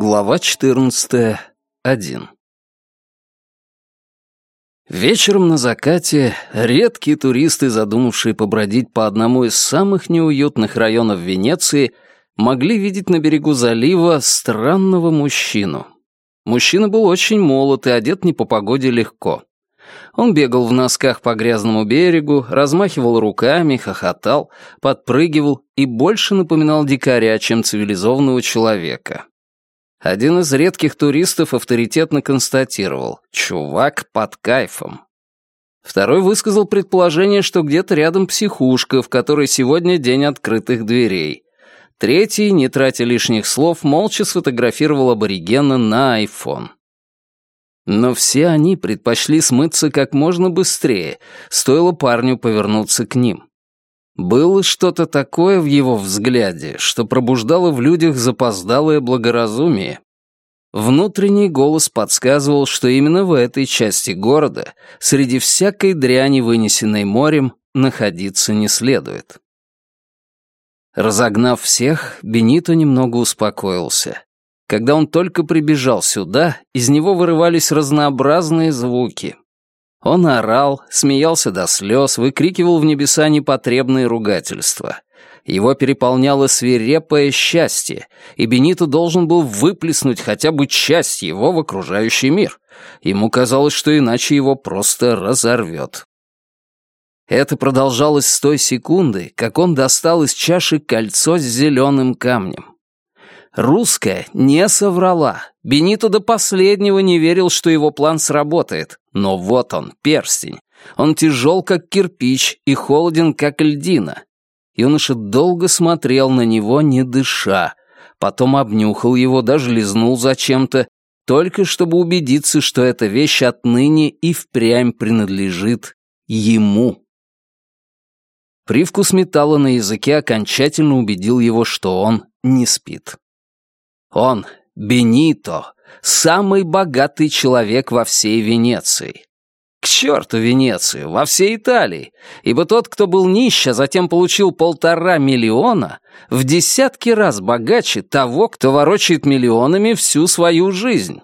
Глава 14. 1. Вечером на закате редкие туристы, задумавшие побродить по одному из самых неуютных районов Венеции, могли видеть на берегу залива странного мужчину. Мужчина был очень молод и одет не по погоде легко. Он бегал в носках по грязному берегу, размахивал руками, хохотал, подпрыгивал и больше напоминал дикаря, чем цивилизованного человека. Один из редких туристов авторитетно констатировал «Чувак под кайфом». Второй высказал предположение, что где-то рядом психушка, в которой сегодня день открытых дверей. Третий, не тратя лишних слов, молча сфотографировал аборигена на iPhone. Но все они предпочли смыться как можно быстрее, стоило парню повернуться к ним. Было что-то такое в его взгляде, что пробуждало в людях запоздалое благоразумие. Внутренний голос подсказывал, что именно в этой части города, среди всякой дряни, вынесенной морем, находиться не следует. Разогнав всех, Бенито немного успокоился. Когда он только прибежал сюда, из него вырывались разнообразные звуки, он орал, смеялся до слез, выкрикивал в небеса непотребные ругательства. Его переполняло свирепое счастье, и Бенито должен был выплеснуть хотя бы часть его в окружающий мир. Ему казалось, что иначе его просто разорвет. Это продолжалось с той секунды, как он достал из чаши кольцо с зеленым камнем. Русская не соврала. Бенито до последнего не верил, что его план сработает. Но вот он, перстень. Он тяжел, как кирпич, и холоден, как льдина. Юноша долго смотрел на него, не дыша. Потом обнюхал его, даже лизнул зачем-то, только чтобы убедиться, что эта вещь отныне и впрямь принадлежит ему. Привкус металла на языке окончательно убедил его, что он не спит. Он, Бенито, самый богатый человек во всей Венеции. К черту Венецию, во всей Италии, ибо тот, кто был нищ, а затем получил полтора миллиона, в десятки раз богаче того, кто ворочает миллионами всю свою жизнь.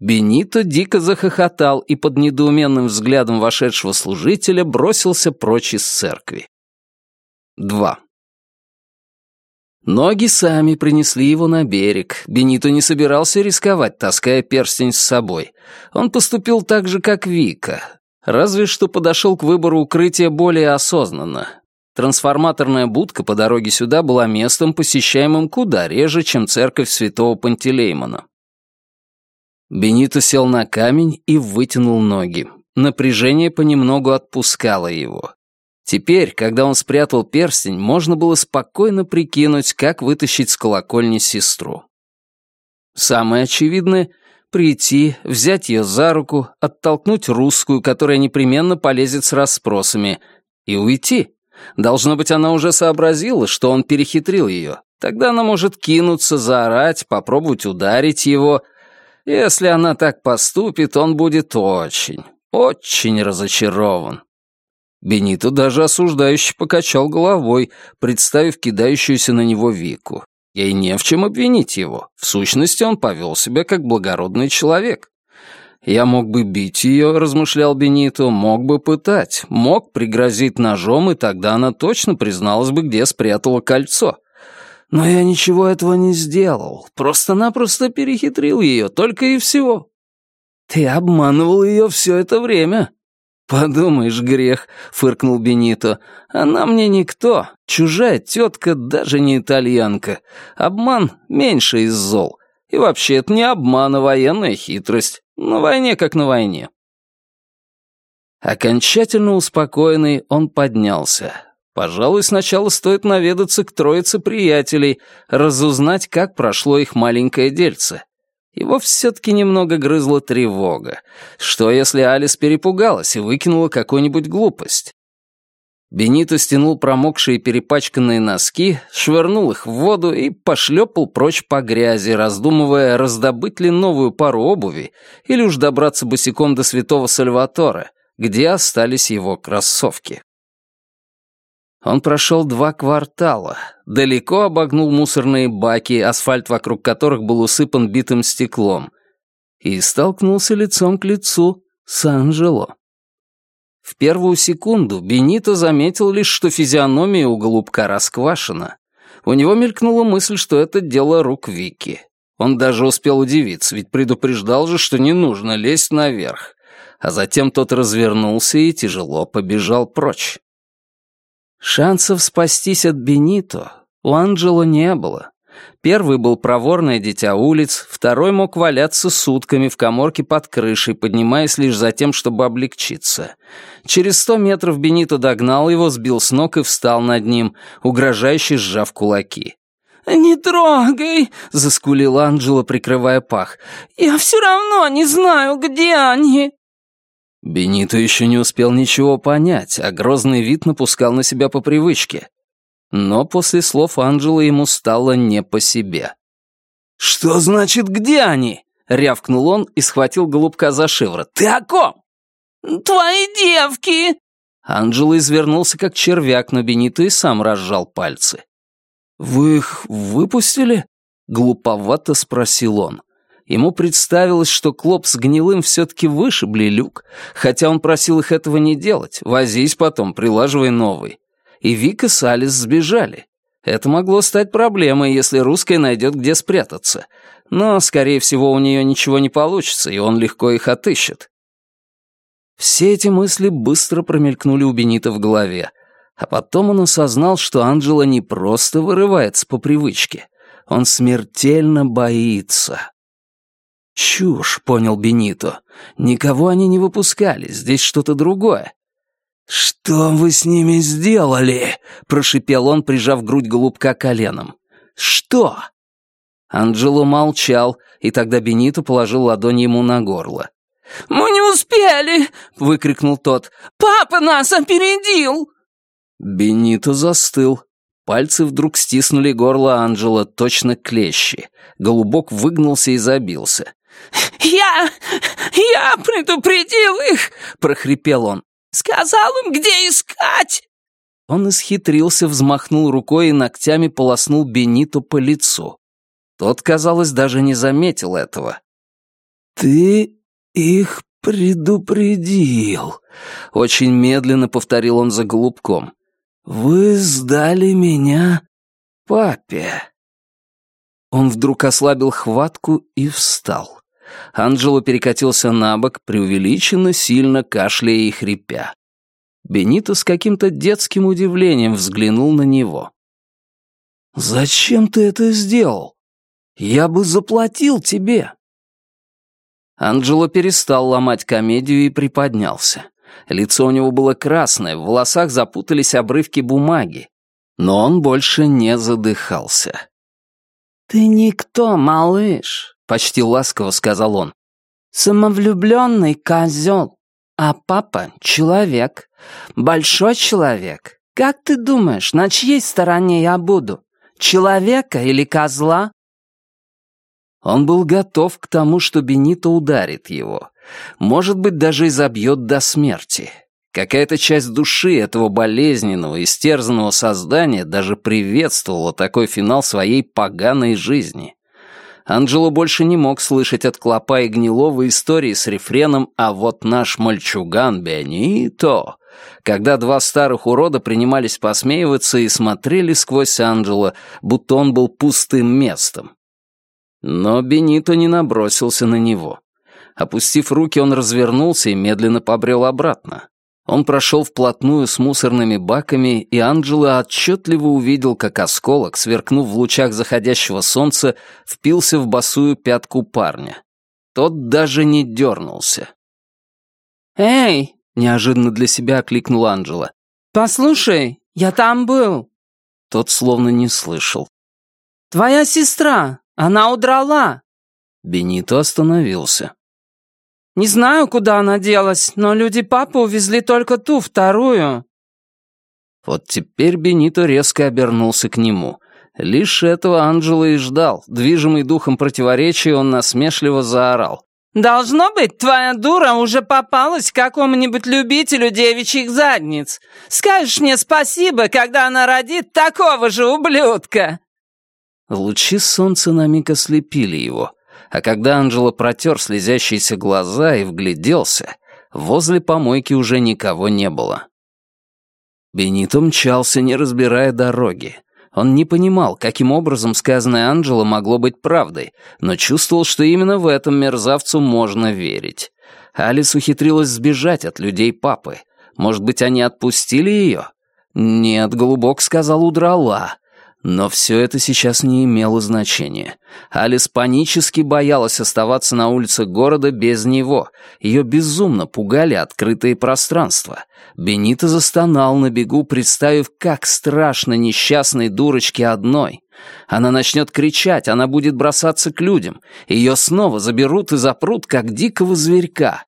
Бенито дико захохотал и под недоуменным взглядом вошедшего служителя бросился прочь из церкви. 2. Ноги сами принесли его на берег. Бенито не собирался рисковать, таская перстень с собой. Он поступил так же, как Вика. Разве что подошел к выбору укрытия более осознанно. Трансформаторная будка по дороге сюда была местом, посещаемым куда реже, чем церковь святого Пантелеймона. Бенито сел на камень и вытянул ноги. Напряжение понемногу отпускало его. Теперь, когда он спрятал перстень, можно было спокойно прикинуть, как вытащить с колокольни сестру. Самое очевидное — прийти, взять ее за руку, оттолкнуть русскую, которая непременно полезет с расспросами, и уйти. Должно быть, она уже сообразила, что он перехитрил ее. Тогда она может кинуться, заорать, попробовать ударить его. Если она так поступит, он будет очень, очень разочарован. Бенито даже осуждающе покачал головой, представив кидающуюся на него Вику. Ей не в чем обвинить его. В сущности, он повел себя как благородный человек. «Я мог бы бить ее», — размышлял Бенито, — «мог бы пытать, мог пригрозить ножом, и тогда она точно призналась бы, где спрятала кольцо. Но я ничего этого не сделал, просто-напросто перехитрил ее, только и всего». «Ты обманывал ее все это время», «Подумаешь, грех», — фыркнул Бенито. «Она мне никто. Чужая тетка, даже не итальянка. Обман меньше из зол. И вообще, это не обман, а военная хитрость. На войне как на войне». Окончательно успокоенный, он поднялся. Пожалуй, сначала стоит наведаться к троице приятелей, разузнать, как прошло их маленькое дельце. Его все-таки немного грызла тревога. Что, если Алис перепугалась и выкинула какую-нибудь глупость? Бенито стянул промокшие перепачканные носки, швырнул их в воду и пошлепал прочь по грязи, раздумывая, раздобыть ли новую пару обуви или уж добраться босиком до святого Сальватора, где остались его кроссовки. Он прошел два квартала, далеко обогнул мусорные баки, асфальт вокруг которых был усыпан битым стеклом, и столкнулся лицом к лицу с Анжело. В первую секунду Бенито заметил лишь, что физиономия у голубка расквашена. У него мелькнула мысль, что это дело рук Вики. Он даже успел удивиться, ведь предупреждал же, что не нужно лезть наверх. А затем тот развернулся и тяжело побежал прочь. Шансов спастись от Бенито у Анджело не было. Первый был проворное дитя улиц, второй мог валяться сутками в коморке под крышей, поднимаясь лишь за тем, чтобы облегчиться. Через сто метров Бенито догнал его, сбил с ног и встал над ним, угрожающе сжав кулаки. «Не трогай!» — заскулила Анджела, прикрывая пах. «Я все равно не знаю, где они!» Бенито еще не успел ничего понять, а грозный вид напускал на себя по привычке. Но после слов Анджелы ему стало не по себе. «Что значит, где они?» — рявкнул он и схватил голубка за шиворот. «Ты о ком?» «Твои девки!» Анджела извернулся как червяк, но Бенито и сам разжал пальцы. «Вы их выпустили?» — глуповато спросил он. Ему представилось, что Клоп с Гнилым все-таки вышибли люк, хотя он просил их этого не делать, возись потом, прилаживай новый. И Вика с Алис сбежали. Это могло стать проблемой, если русская найдет, где спрятаться. Но, скорее всего, у нее ничего не получится, и он легко их отыщет. Все эти мысли быстро промелькнули у Бенита в голове, а потом он осознал, что Анджела не просто вырывается по привычке, он смертельно боится. «Чушь», — понял Бенито. «Никого они не выпускали, здесь что-то другое». «Что вы с ними сделали?» — прошипел он, прижав грудь голубка коленом. «Что?» Анджело молчал, и тогда Бенито положил ладонь ему на горло. «Мы не успели!» — выкрикнул тот. «Папа нас опередил!» Бенито застыл. Пальцы вдруг стиснули горло Анджела, точно клещи. Голубок выгнулся и забился. «Я... я предупредил их!» — прохрипел он. «Сказал им, где искать!» Он исхитрился, взмахнул рукой и ногтями полоснул Бенито по лицу. Тот, казалось, даже не заметил этого. «Ты их предупредил», — очень медленно повторил он за голубком. «Вы сдали меня папе». Он вдруг ослабил хватку и встал. Анджело перекатился на бок, преувеличенно сильно кашляя и хрипя. Бенито с каким-то детским удивлением взглянул на него. «Зачем ты это сделал? Я бы заплатил тебе». Анджело перестал ломать комедию и приподнялся. Лицо у него было красное, в волосах запутались обрывки бумаги. Но он больше не задыхался. «Ты никто, малыш», — почти ласково сказал он. «Самовлюбленный козел, а папа — человек, большой человек. Как ты думаешь, на чьей стороне я буду? Человека или козла?» Он был готов к тому, что Бенито ударит его. Может быть, даже изобьет до смерти. Какая-то часть души этого болезненного, истерзанного создания даже приветствовала такой финал своей поганой жизни. Анджело больше не мог слышать от Клопа и Гнилова истории с рефреном «А вот наш мальчуган Бенито», когда два старых урода принимались посмеиваться и смотрели сквозь Анджело, будто он был пустым местом. Но Бенито не набросился на него. Опустив руки, он развернулся и медленно побрел обратно. Он прошел вплотную с мусорными баками, и Анджело отчетливо увидел, как осколок, сверкнув в лучах заходящего солнца, впился в босую пятку парня. Тот даже не дернулся. «Эй!» — неожиданно для себя окликнул Анджело. «Послушай, я там был!» Тот словно не слышал. «Твоя сестра, она удрала!» Бенито остановился. Не знаю, куда она делась, но люди папы увезли только ту, вторую». Вот теперь Бенито резко обернулся к нему. Лишь этого Анджело и ждал. Движимый духом противоречия, он насмешливо заорал. «Должно быть, твоя дура уже попалась какому-нибудь любителю девичьих задниц. Скажешь мне спасибо, когда она родит такого же ублюдка!» Лучи солнца на миг ослепили его, а когда Анджело протер слезящиеся глаза и вгляделся, возле помойки уже никого не было. Бенито мчался, не разбирая дороги. Он не понимал, каким образом сказанное Анджело могло быть правдой, но чувствовал, что именно в этом мерзавцу можно верить. Алис ухитрилась сбежать от людей папы. Может быть, они отпустили ее? Нет, Голубок сказал, удрала. Но все это сейчас не имело значения. Алис панически боялась оставаться на улице города без него. Ее безумно пугали открытые пространства. Бенита застонал на бегу, представив, как страшно несчастной дурочке одной. Она начнет кричать, она будет бросаться к людям. Ее снова заберут и запрут, как дикого зверька.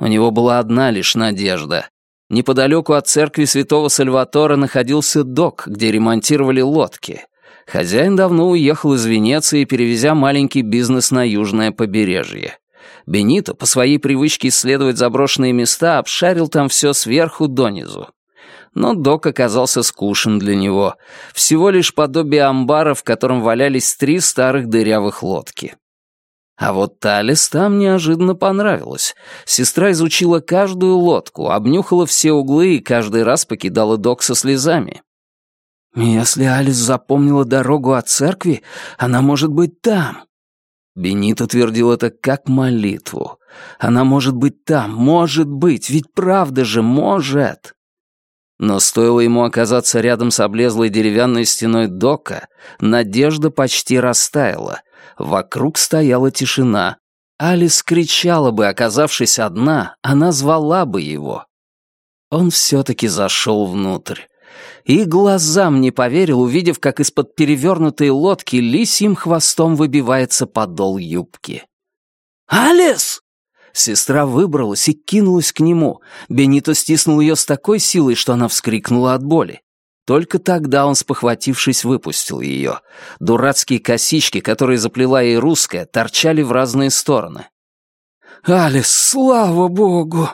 У него была одна лишь надежда. Неподалеку от церкви святого Сальватора находился док, где ремонтировали лодки. Хозяин давно уехал из Венеции, перевезя маленький бизнес на южное побережье. Бенито, по своей привычке исследовать заброшенные места, обшарил там все сверху донизу. Но док оказался скушен для него. Всего лишь подобие амбара, в котором валялись три старых дырявых лодки. А вот Талис там неожиданно понравилось. Сестра изучила каждую лодку, обнюхала все углы и каждый раз покидала док со слезами. «Если Алис запомнила дорогу от церкви, она может быть там». Бенит утвердил это как молитву. «Она может быть там, может быть, ведь правда же может». Но стоило ему оказаться рядом с облезлой деревянной стеной дока, надежда почти растаяла — Вокруг стояла тишина. Алис кричала бы, оказавшись одна, она звала бы его. Он все-таки зашел внутрь. И глазам не поверил, увидев, как из-под перевернутой лодки лисьим хвостом выбивается подол юбки. «Алис!» Сестра выбралась и кинулась к нему. Бенито стиснул ее с такой силой, что она вскрикнула от боли. Только тогда он, спохватившись, выпустил ее. Дурацкие косички, которые заплела ей русская, торчали в разные стороны. «Алис, слава богу!»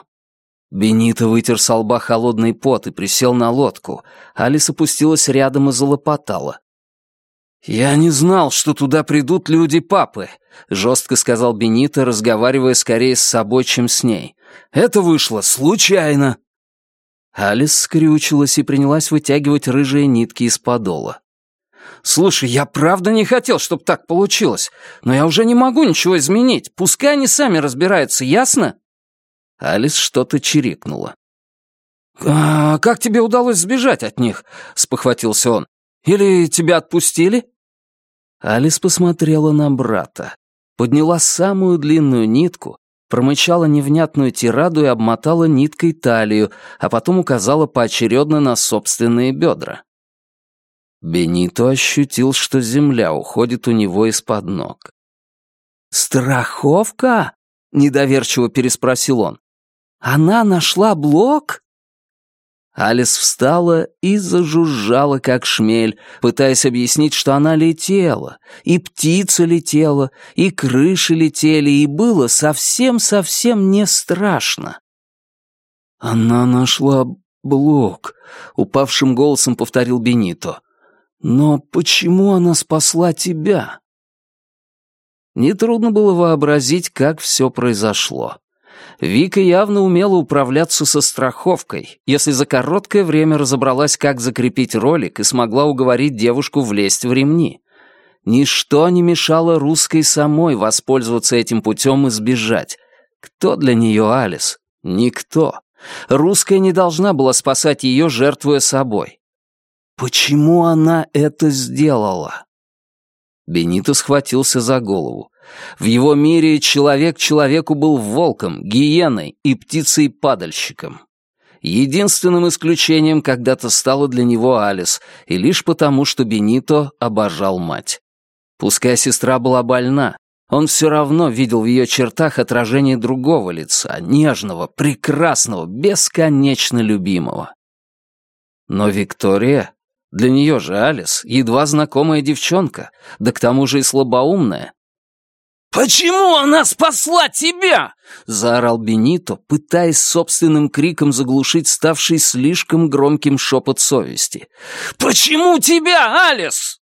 Бенито вытер с лба холодный пот и присел на лодку. Алис опустилась рядом и залопотала. «Я не знал, что туда придут люди папы», — жестко сказал Бенито, разговаривая скорее с собой, чем с ней. «Это вышло случайно». Алис скрючилась и принялась вытягивать рыжие нитки из подола. «Слушай, я правда не хотел, чтобы так получилось, но я уже не могу ничего изменить. Пускай они сами разбираются, ясно?» Алис что-то чирикнула. «А как тебе удалось сбежать от них?» — спохватился он. «Или тебя отпустили?» Алис посмотрела на брата, подняла самую длинную нитку промычала невнятную тираду и обмотала ниткой талию, а потом указала поочередно на собственные бедра. Бенито ощутил, что земля уходит у него из-под ног. «Страховка?» — недоверчиво переспросил он. «Она нашла блок?» Алис встала и зажужжала, как шмель, пытаясь объяснить, что она летела, и птица летела, и крыши летели, и было совсем-совсем не страшно. «Она нашла блок», — упавшим голосом повторил Бенито. «Но почему она спасла тебя?» Нетрудно было вообразить, как все произошло. Вика явно умела управляться со страховкой, если за короткое время разобралась, как закрепить ролик и смогла уговорить девушку влезть в ремни. Ничто не мешало русской самой воспользоваться этим путем и сбежать. Кто для нее Алис? Никто. Русская не должна была спасать ее, жертвуя собой. Почему она это сделала? Бенито схватился за голову. В его мире человек человеку был волком, гиеной и птицей-падальщиком. Единственным исключением когда-то стала для него Алис, и лишь потому, что Бенито обожал мать. Пускай сестра была больна, он все равно видел в ее чертах отражение другого лица, нежного, прекрасного, бесконечно любимого. Но Виктория, для нее же Алис, едва знакомая девчонка, да к тому же и слабоумная, «Почему она спасла тебя?» — заорал Бенито, пытаясь собственным криком заглушить ставший слишком громким шепот совести. «Почему тебя, Алис?»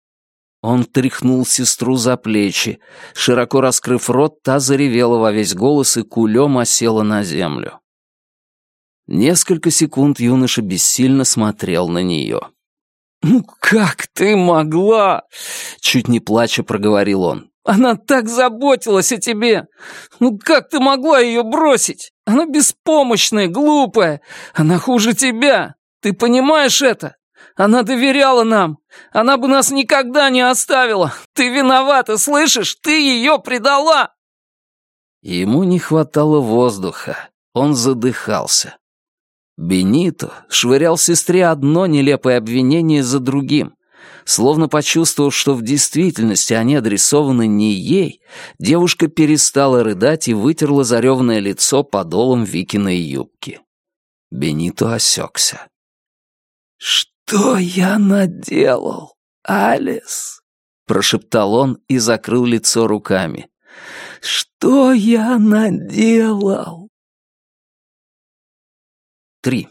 Он тряхнул сестру за плечи. Широко раскрыв рот, та заревела во весь голос и кулем осела на землю. Несколько секунд юноша бессильно смотрел на нее. «Ну как ты могла?» — чуть не плача проговорил он. «Она так заботилась о тебе! Ну как ты могла ее бросить? Она беспомощная, глупая! Она хуже тебя! Ты понимаешь это? Она доверяла нам! Она бы нас никогда не оставила! Ты виновата, слышишь? Ты ее предала!» Ему не хватало воздуха. Он задыхался. Бенито швырял сестре одно нелепое обвинение за другим. Словно почувствовав, что в действительности они адресованы не ей, девушка перестала рыдать и вытерла зареванное лицо подолом Викиной юбки. Бенито осекся. «Что я наделал, Алис?» — прошептал он и закрыл лицо руками. «Что я наделал?» 3.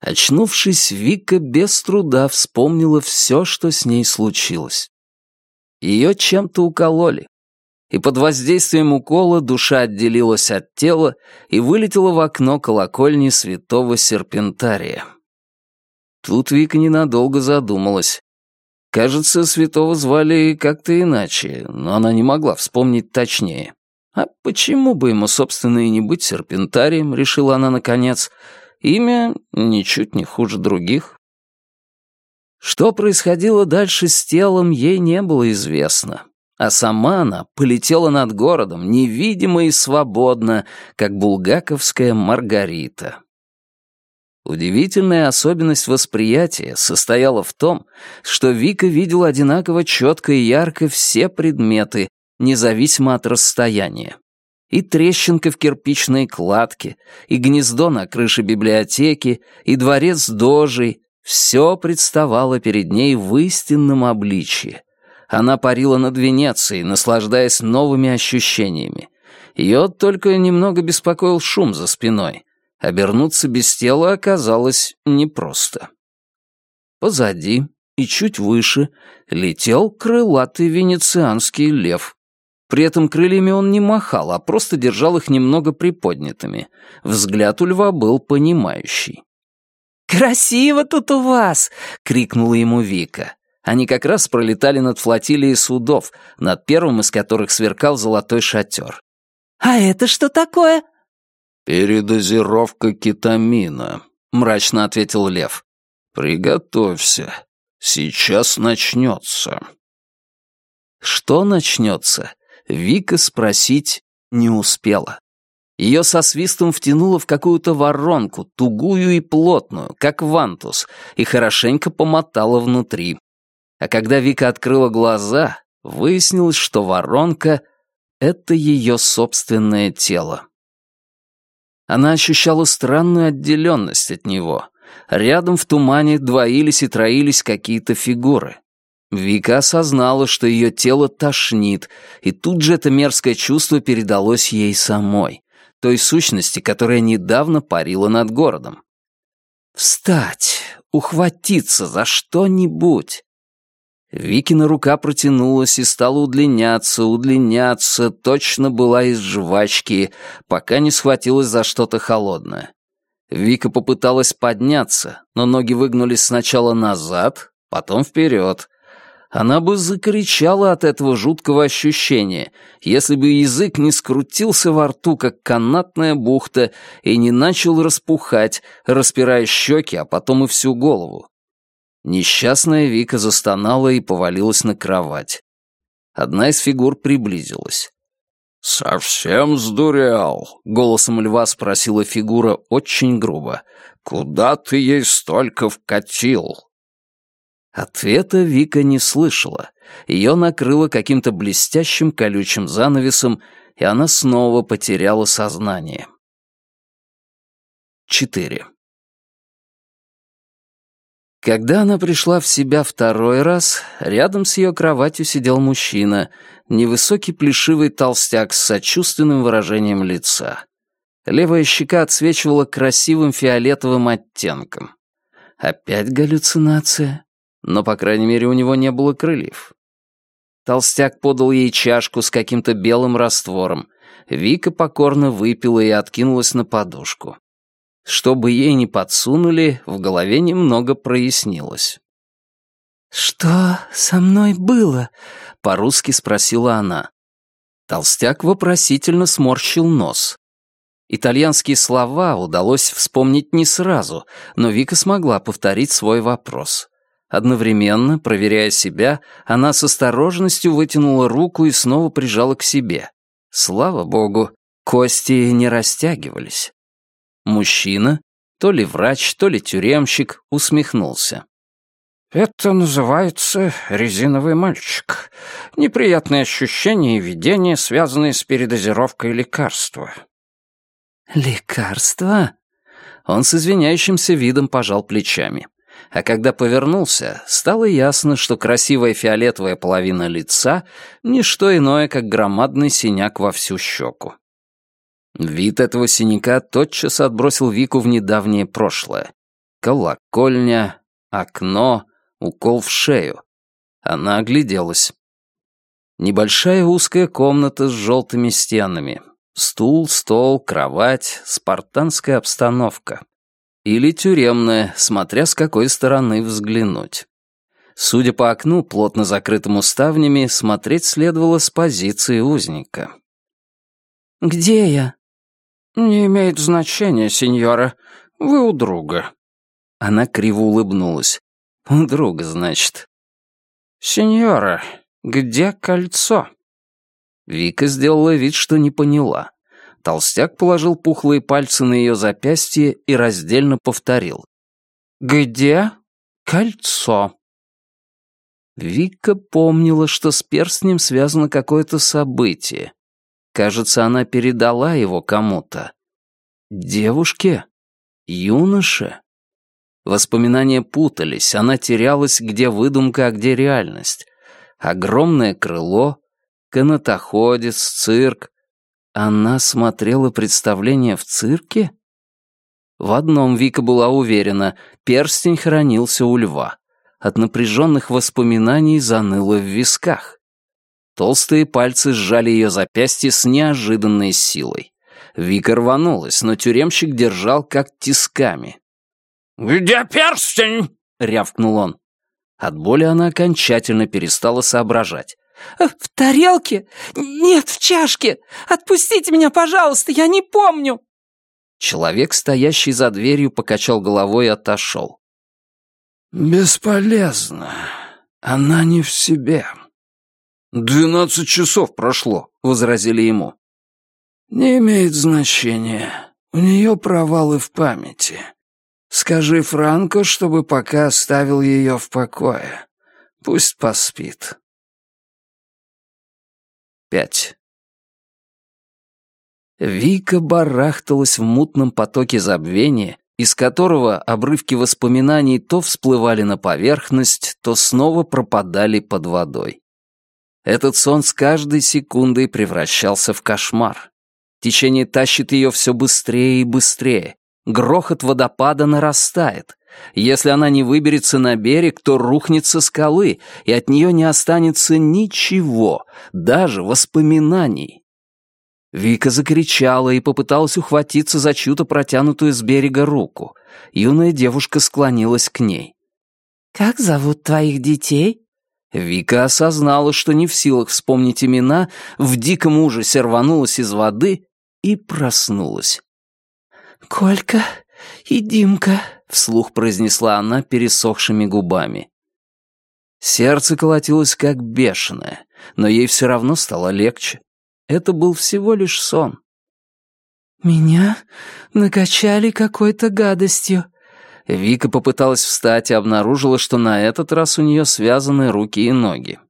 Очнувшись, Вика без труда вспомнила все, что с ней случилось. Ее чем-то укололи, и под воздействием укола душа отделилась от тела и вылетела в окно колокольни святого Серпентария. Тут Вика ненадолго задумалась. Кажется, святого звали как-то иначе, но она не могла вспомнить точнее. А почему бы ему, собственно, и не быть серпентарием, решила она наконец. Имя ничуть не хуже других. Что происходило дальше с телом, ей не было известно. А сама она полетела над городом, невидимо и свободно, как булгаковская Маргарита. Удивительная особенность восприятия состояла в том, что Вика видела одинаково четко и ярко все предметы, независимо от расстояния. И трещинка в кирпичной кладке, и гнездо на крыше библиотеки, и дворец дожей — все представало перед ней в истинном обличье. Она парила над Венецией, наслаждаясь новыми ощущениями. Ее только немного беспокоил шум за спиной. Обернуться без тела оказалось непросто. Позади и чуть выше летел крылатый венецианский лев. При этом крыльями он не махал, а просто держал их немного приподнятыми. Взгляд у льва был понимающий. «Красиво тут у вас!» — крикнула ему Вика. Они как раз пролетали над флотилией судов, над первым из которых сверкал золотой шатер. «А это что такое?» «Передозировка кетамина», — мрачно ответил Лев. «Приготовься. Сейчас начнется». Что начнется? Вика спросить не успела. Ее со свистом втянуло в какую-то воронку, тугую и плотную, как вантус, и хорошенько помотало внутри. А когда Вика открыла глаза, выяснилось, что воронка — это ее собственное тело. Она ощущала странную отделенность от него. Рядом в тумане двоились и троились какие-то фигуры. Вика осознала, что ее тело тошнит, и тут же это мерзкое чувство передалось ей самой, той сущности, которая недавно парила над городом. Встать, ухватиться за что-нибудь. Викина рука протянулась и стала удлиняться, удлиняться, точно была из жвачки, пока не схватилась за что-то холодное. Вика попыталась подняться, но ноги выгнулись сначала назад, потом вперед, она бы закричала от этого жуткого ощущения, если бы язык не скрутился во рту, как канатная бухта, и не начал распухать, распирая щеки, а потом и всю голову. Несчастная Вика застонала и повалилась на кровать. Одна из фигур приблизилась. «Совсем сдурел?» — голосом льва спросила фигура очень грубо. «Куда ты ей столько вкатил?» Ответа Вика не слышала. Ее накрыло каким-то блестящим колючим занавесом, и она снова потеряла сознание. 4. Когда она пришла в себя второй раз, рядом с ее кроватью сидел мужчина, невысокий плешивый толстяк с сочувственным выражением лица. Левая щека отсвечивала красивым фиолетовым оттенком. Опять галлюцинация? Но, по крайней мере, у него не было крыльев. Толстяк подал ей чашку с каким-то белым раствором. Вика покорно выпила и откинулась на подушку. Чтобы ей не подсунули, в голове немного прояснилось. «Что со мной было?» — по-русски спросила она. Толстяк вопросительно сморщил нос. Итальянские слова удалось вспомнить не сразу, но Вика смогла повторить свой вопрос. Одновременно, проверяя себя, она с осторожностью вытянула руку и снова прижала к себе. Слава богу, кости не растягивались. Мужчина, то ли врач, то ли тюремщик, усмехнулся. «Это называется резиновый мальчик. Неприятные ощущения и видения, связанные с передозировкой лекарства». «Лекарства?» Он с извиняющимся видом пожал плечами. А когда повернулся, стало ясно, что красивая фиолетовая половина лица — не что иное, как громадный синяк во всю щеку. Вид этого синяка тотчас отбросил Вику в недавнее прошлое. Колокольня, окно, укол в шею. Она огляделась. Небольшая узкая комната с желтыми стенами. Стул, стол, кровать, спартанская обстановка. Или тюремная, смотря с какой стороны взглянуть. Судя по окну, плотно закрытому ставнями, смотреть следовало с позиции узника. «Где я?» «Не имеет значения, сеньора. Вы у друга». Она криво улыбнулась. «У друга, значит». «Сеньора, где кольцо?» Вика сделала вид, что не поняла. Толстяк положил пухлые пальцы на ее запястье и раздельно повторил. «Где кольцо?» Вика помнила, что с перстнем связано какое-то событие. Кажется, она передала его кому-то. Девушке? Юноше? Воспоминания путались, она терялась, где выдумка, а где реальность. Огромное крыло, канатоходец, цирк. Она смотрела представление в цирке? В одном Вика была уверена, перстень хранился у льва. От напряженных воспоминаний заныло в висках. Толстые пальцы сжали ее запястье с неожиданной силой. Вика рванулась, но тюремщик держал как тисками. «Где перстень?» — рявкнул он. От боли она окончательно перестала соображать. «Э, «В тарелке? Нет, в чашке! Отпустите меня, пожалуйста, я не помню!» Человек, стоящий за дверью, покачал головой и отошел. «Бесполезно. Она не в себе», «Двенадцать часов прошло», — возразили ему. «Не имеет значения. У нее провалы в памяти. Скажи Франко, чтобы пока оставил ее в покое. Пусть поспит». Пять. Вика барахталась в мутном потоке забвения, из которого обрывки воспоминаний то всплывали на поверхность, то снова пропадали под водой. Этот сон с каждой секундой превращался в кошмар. Течение тащит ее все быстрее и быстрее. Грохот водопада нарастает. Если она не выберется на берег, то рухнет со скалы, и от нее не останется ничего, даже воспоминаний. Вика закричала и попыталась ухватиться за чью-то протянутую с берега руку. Юная девушка склонилась к ней. «Как зовут твоих детей?» Вика осознала, что не в силах вспомнить имена, в диком ужасе рванулась из воды и проснулась. «Колька и Димка», — вслух произнесла она пересохшими губами. Сердце колотилось как бешеное, но ей все равно стало легче. Это был всего лишь сон. «Меня накачали какой-то гадостью», Вика попыталась встать и обнаружила, что на этот раз у нее связаны руки и ноги.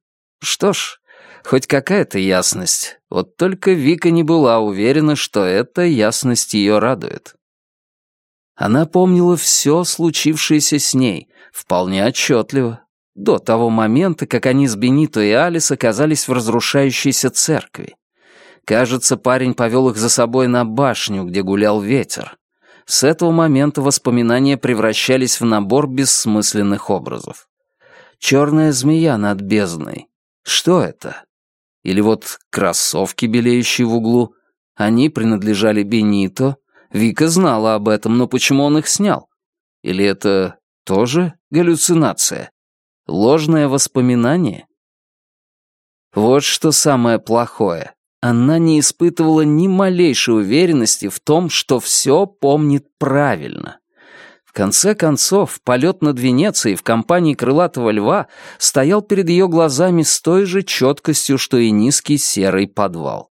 Что ж, хоть какая-то ясность. Вот только Вика не была уверена, что эта ясность ее радует. Она помнила все случившееся с ней, Вполне отчетливо. До того момента, как они с Бенито и Алис оказались в разрушающейся церкви. Кажется, парень повел их за собой на башню, где гулял ветер. С этого момента воспоминания превращались в набор бессмысленных образов. Черная змея над бездной. Что это? Или вот кроссовки, белеющие в углу. Они принадлежали Бенито. Вика знала об этом, но почему он их снял? Или это тоже галлюцинация? Ложное воспоминание? Вот что самое плохое. Она не испытывала ни малейшей уверенности в том, что все помнит правильно. В конце концов, полет над Венецией в компании крылатого льва стоял перед ее глазами с той же четкостью, что и низкий серый подвал.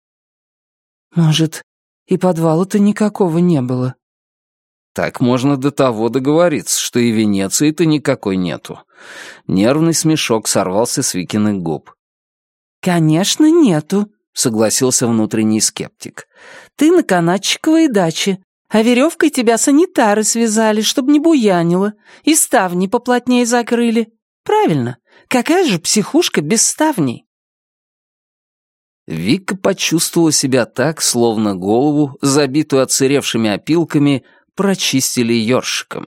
«Может, и подвала-то никакого не было?» Так можно до того договориться, что и Венеции-то никакой нету. Нервный смешок сорвался с Викиных губ. «Конечно, нету», — согласился внутренний скептик. «Ты на канатчиковой даче, а веревкой тебя санитары связали, чтобы не буянило, и ставни поплотнее закрыли. Правильно, какая же психушка без ставней?» Вика почувствовала себя так, словно голову, забитую отсыревшими опилками, прочистили ёршиком.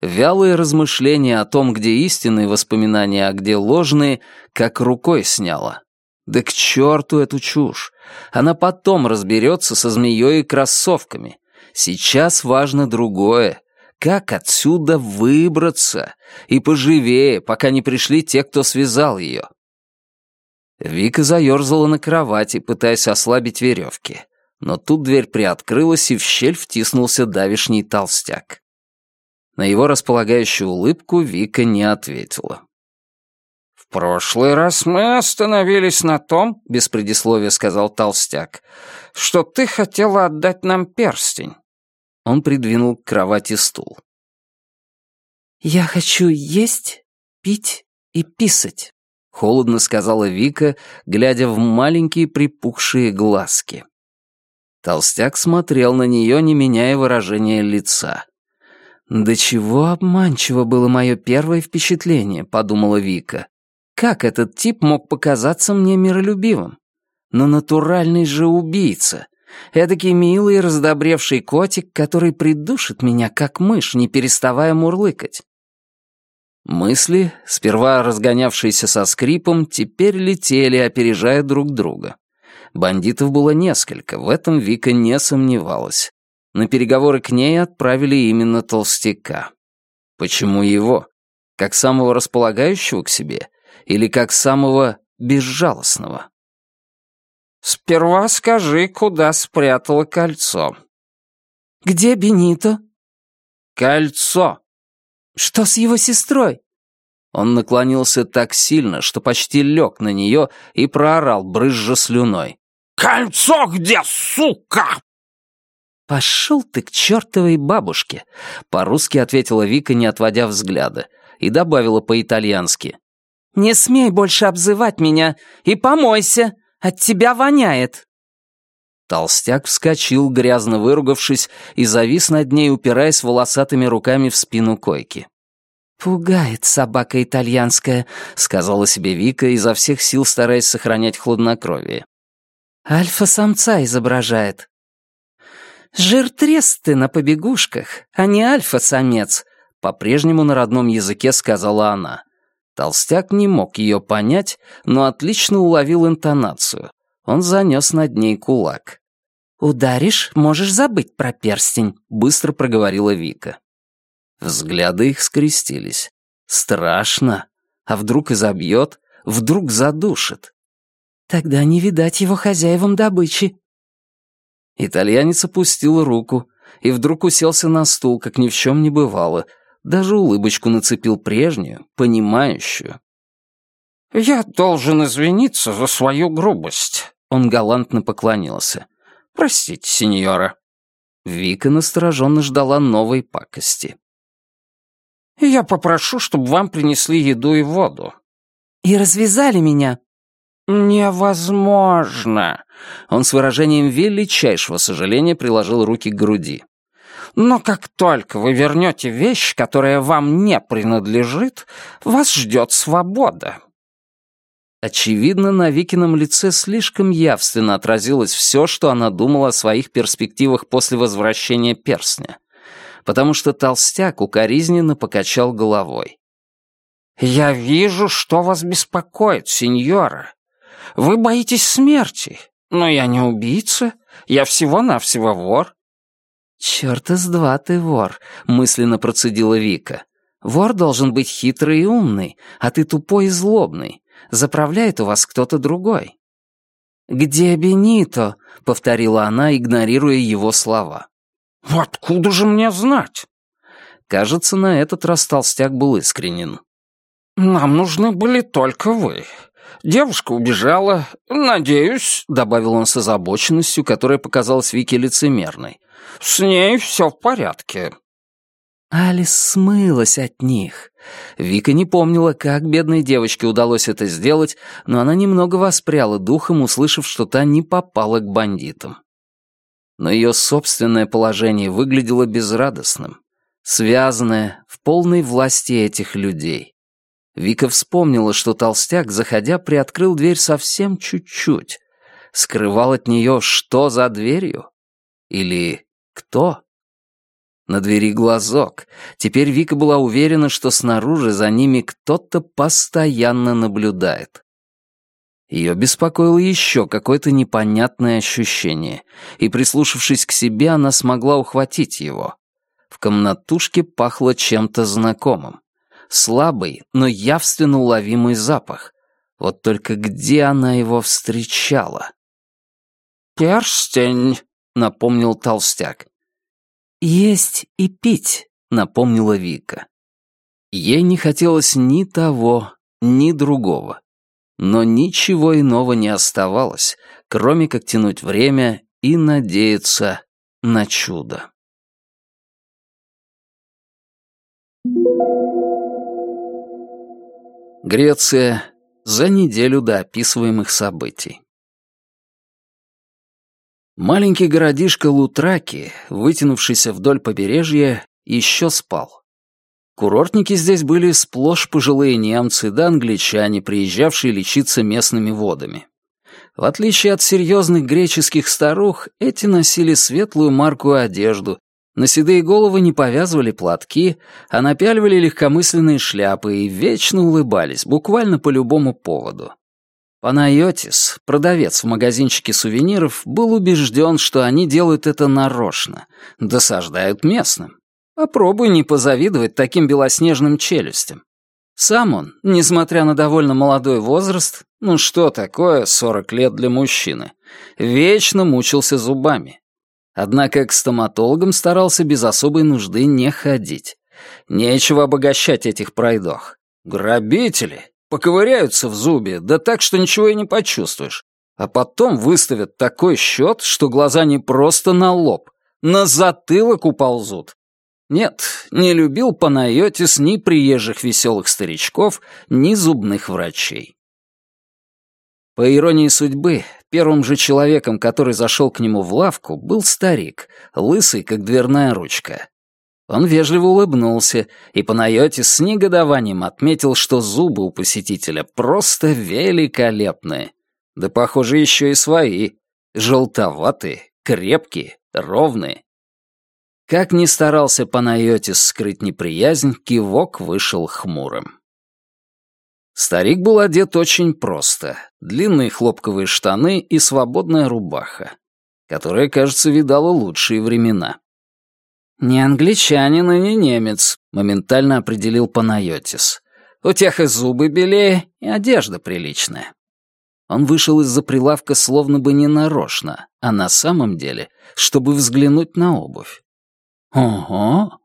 Вялые размышления о том, где истинные воспоминания, а где ложные, как рукой сняло. Да к черту эту чушь. Она потом разберется со змеей и кроссовками. Сейчас важно другое. Как отсюда выбраться? И поживее, пока не пришли те, кто связал ее. Вика заерзала на кровати, пытаясь ослабить веревки но тут дверь приоткрылась, и в щель втиснулся давишний толстяк. На его располагающую улыбку Вика не ответила. «В прошлый раз мы остановились на том, — без предисловия сказал толстяк, — что ты хотела отдать нам перстень». Он придвинул к кровати стул. «Я хочу есть, пить и писать», — холодно сказала Вика, глядя в маленькие припухшие глазки. Толстяк смотрел на нее, не меняя выражения лица. «Да чего обманчиво было мое первое впечатление», — подумала Вика. «Как этот тип мог показаться мне миролюбивым? Но натуральный же убийца. Эдакий милый раздобревший котик, который придушит меня, как мышь, не переставая мурлыкать». Мысли, сперва разгонявшиеся со скрипом, теперь летели, опережая друг друга. Бандитов было несколько, в этом Вика не сомневалась. На переговоры к ней отправили именно толстяка. Почему его? Как самого располагающего к себе? Или как самого безжалостного? «Сперва скажи, куда спрятала кольцо». «Где Бенито?» «Кольцо». «Что с его сестрой?» Он наклонился так сильно, что почти лег на нее и проорал, брызжа слюной. «Кольцо где, сука?» «Пошел ты к чертовой бабушке», — по-русски ответила Вика, не отводя взгляда, и добавила по-итальянски. «Не смей больше обзывать меня и помойся, от тебя воняет». Толстяк вскочил, грязно выругавшись, и завис над ней, упираясь волосатыми руками в спину койки. «Пугает собака итальянская», — сказала себе Вика, изо всех сил стараясь сохранять хладнокровие. «Альфа-самца изображает». «Жиртрес ты на побегушках, а не альфа-самец», — по-прежнему на родном языке сказала она. Толстяк не мог ее понять, но отлично уловил интонацию. Он занес над ней кулак. «Ударишь, можешь забыть про перстень», — быстро проговорила Вика. Взгляды их скрестились. Страшно. А вдруг изобьет? Вдруг задушит? Тогда не видать его хозяевам добычи. Итальянец опустил руку и вдруг уселся на стул, как ни в чем не бывало. Даже улыбочку нацепил прежнюю, понимающую. «Я должен извиниться за свою грубость», — он галантно поклонился. «Простите, сеньора». Вика настороженно ждала новой пакости. Я попрошу, чтобы вам принесли еду и воду». «И развязали меня». «Невозможно!» Он с выражением величайшего сожаления приложил руки к груди. Но как только вы вернете вещь, которая вам не принадлежит, вас ждет свобода». Очевидно, на Викином лице слишком явственно отразилось все, что она думала о своих перспективах после возвращения перстня, потому что толстяк укоризненно покачал головой. «Я вижу, что вас беспокоит, сеньора. Вы боитесь смерти, но я не убийца, я всего-навсего вор». «Чёрт из два ты вор», — мысленно процедила Вика. «Вор должен быть хитрый и умный, а ты тупой и злобный. Заправляет у вас кто-то другой». «Где Бенито?» — повторила она, игнорируя его слова. «Откуда же мне знать?» Кажется, на этот раз толстяк был искренен. «Нам нужны были только вы. Девушка убежала. Надеюсь», — добавил он с озабоченностью, которая показалась Вике лицемерной. «С ней все в порядке». Алис смылась от них. Вика не помнила, как бедной девочке удалось это сделать, но она немного воспряла духом, услышав, что та не попала к бандитам. Но ее собственное положение выглядело безрадостным, связанное, в полной власти этих людей. Вика вспомнила, что толстяк, заходя, приоткрыл дверь совсем чуть-чуть. Скрывал от нее, что за дверью? Или кто? На двери глазок. Теперь Вика была уверена, что снаружи за ними кто-то постоянно наблюдает. Ее беспокоило еще какое-то непонятное ощущение, и, прислушавшись к себе, она смогла ухватить его. В комнатушке пахло чем-то знакомым. Слабый, но явственно уловимый запах. Вот только где она его встречала? «Перстень», — напомнил толстяк. «Есть и пить», — напомнила Вика. Ей не хотелось ни того, ни другого. Но ничего иного не оставалось, кроме как тянуть время и надеяться на чудо. Греция за неделю до описываемых событий. Маленький городишко Лутраки, вытянувшийся вдоль побережья, еще спал. Курортники здесь были сплошь пожилые немцы да англичане, приезжавшие лечиться местными водами. В отличие от серьезных греческих старух, эти носили светлую маркую одежду, на седые головы не повязывали платки, а напяливали легкомысленные шляпы и вечно улыбались, буквально по любому поводу. Панайотис, продавец в магазинчике сувениров, был убежден, что они делают это нарочно, досаждают местным. Попробуй не позавидовать таким белоснежным челюстям. Сам он, несмотря на довольно молодой возраст, ну что такое 40 лет для мужчины, вечно мучился зубами. Однако к стоматологам старался без особой нужды не ходить. Нечего обогащать этих пройдох. Грабители, Поковыряются в зубе, да так, что ничего и не почувствуешь. А потом выставят такой счет, что глаза не просто на лоб, на затылок уползут. Нет, не любил Панайотис ни приезжих веселых старичков, ни зубных врачей. По иронии судьбы, первым же человеком, который зашел к нему в лавку, был старик, лысый, как дверная ручка. Он вежливо улыбнулся, и Панайотис с негодованием отметил, что зубы у посетителя просто великолепные. Да, похоже, еще и свои. Желтоватые, крепкие, ровные. Как ни старался Панайотис скрыть неприязнь, кивок вышел хмурым. Старик был одет очень просто. Длинные хлопковые штаны и свободная рубаха, которая, кажется, видала лучшие времена. «Не англичанин и не немец», — моментально определил Панайотис. «У тех и зубы белее, и одежда приличная». Он вышел из-за прилавка словно бы не нарочно, а на самом деле, чтобы взглянуть на обувь. Ого!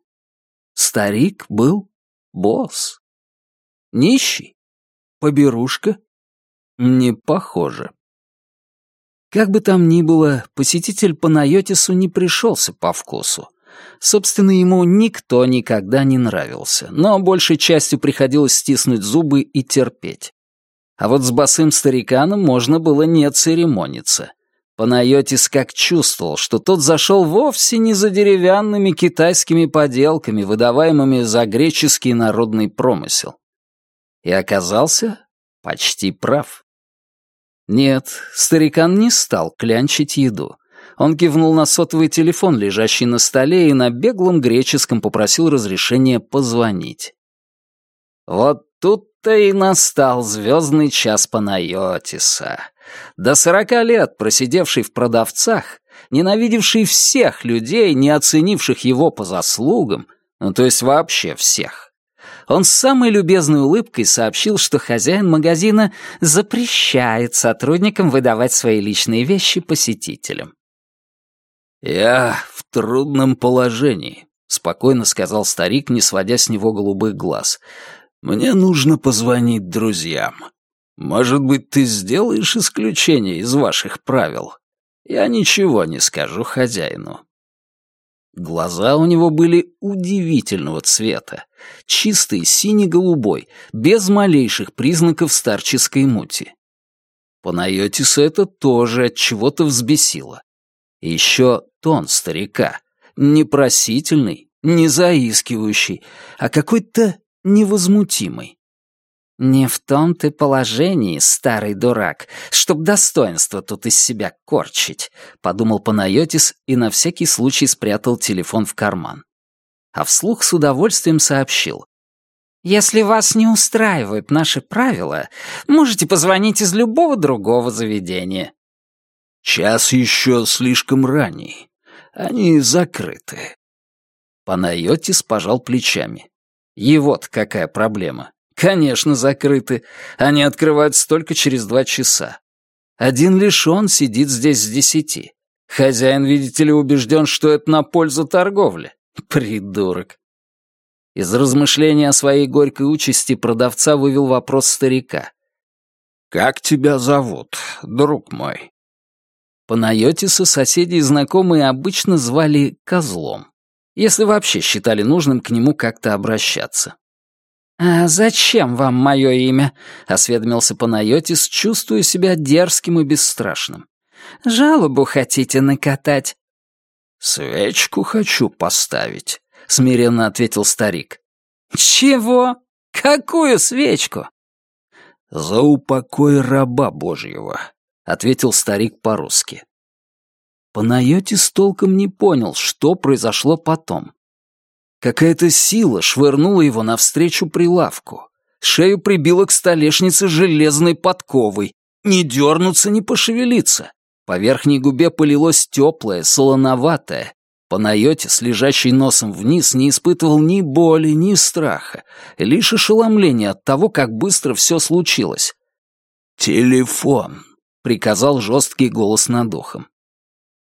Старик был босс. Нищий? Поберушка? Не похоже. Как бы там ни было, посетитель Панайотису не пришелся по вкусу. Собственно, ему никто никогда не нравился, но большей частью приходилось стиснуть зубы и терпеть. А вот с босым стариканом можно было не церемониться. Панайотис как чувствовал, что тот зашел вовсе не за деревянными китайскими поделками, выдаваемыми за греческий народный промысел. И оказался почти прав. Нет, старикан не стал клянчить еду. Он кивнул на сотовый телефон, лежащий на столе, и на беглом греческом попросил разрешения позвонить. Вот тут-то и настал звездный час Панайотиса. До сорока лет просидевший в продавцах, ненавидевший всех людей, не оценивших его по заслугам, ну то есть вообще всех. Он с самой любезной улыбкой сообщил, что хозяин магазина запрещает сотрудникам выдавать свои личные вещи посетителям. «Я в трудном положении», — спокойно сказал старик, не сводя с него голубых глаз. «Мне нужно позвонить друзьям. Может быть, ты сделаешь исключение из ваших правил? Я ничего не скажу хозяину». Глаза у него были удивительного цвета, чистый сине-голубой, без малейших признаков старческой мути. Панайотиса это тоже от чего-то взбесило. И еще тон старика, не просительный, не заискивающий, а какой-то невозмутимый. «Не в том ты положении, старый дурак, чтоб достоинство тут из себя корчить», — подумал Панайотис и на всякий случай спрятал телефон в карман. А вслух с удовольствием сообщил. «Если вас не устраивают наши правила, можете позвонить из любого другого заведения». «Час еще слишком ранний. Они закрыты». Панайотис пожал плечами. Его-то какая проблема? Конечно, закрыты. Они открываются только через два часа. Один лишь он сидит здесь с десяти. Хозяин, видите ли, убежден, что это на пользу торговли. Придурок. Из размышления о своей горькой участи продавца вывел вопрос старика. «Как тебя зовут, друг мой?» Панайотиса соседи и знакомые обычно звали Козлом, если вообще считали нужным к нему как-то обращаться. «А зачем вам мое имя?» — осведомился Панайотис, чувствуя себя дерзким и бесстрашным. «Жалобу хотите накатать?» «Свечку хочу поставить», — смиренно ответил старик. «Чего? Какую свечку?» «За упокой раба Божьего», — ответил старик по-русски. Панайотис толком не понял, что произошло потом. Какая-то сила швырнула его навстречу прилавку. Шею прибило к столешнице железной подковой. Не дернуться, не пошевелиться. По верхней губе полилось теплое, солоноватое. Панайотис, лежащий носом вниз, не испытывал ни боли, ни страха, лишь ошеломление от того, как быстро все случилось. «Телефон», — приказал жесткий голос над ухом.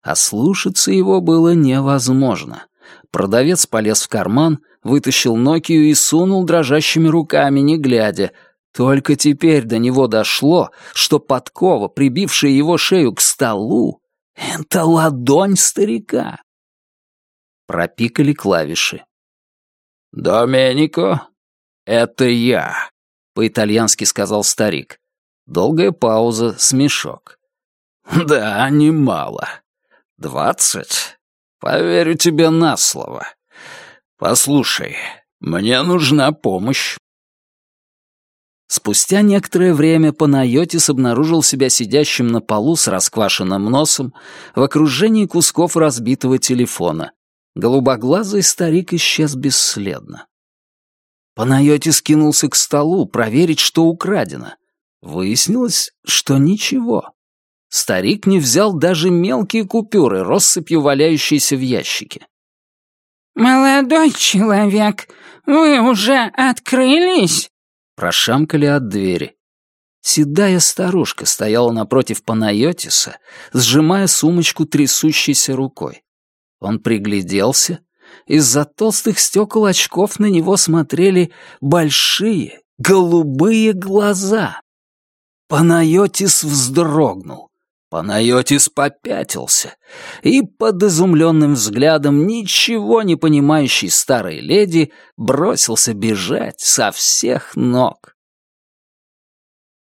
А слушаться его было невозможно. Продавец полез в карман, вытащил Нокию и сунул дрожащими руками, не глядя. Только теперь до него дошло, что подкова, прибившая его шею к столу, — это ладонь старика. Пропикали клавиши. «Доменико, это я», — по-итальянски сказал старик. Долгая пауза, смешок. «Да, немало. Двадцать? Поверю тебе на слово. Послушай, мне нужна помощь. Спустя некоторое время Панайотис обнаружил себя сидящим на полу с расквашенным носом в окружении кусков разбитого телефона. Голубоглазый старик исчез бесследно. Панайотис кинулся к столу проверить, что украдено. Выяснилось, что ничего. Старик не взял даже мелкие купюры, россыпью валяющиеся в ящике. «Молодой человек, вы уже открылись?» Прошамкали от двери. Седая старушка стояла напротив Панайотиса, сжимая сумочку трясущейся рукой. Он пригляделся. Из-за толстых стекол очков на него смотрели большие, голубые глаза. Панайотис вздрогнул. Панайотис попятился, и под изумленным взглядом ничего не понимающей старой леди бросился бежать со всех ног.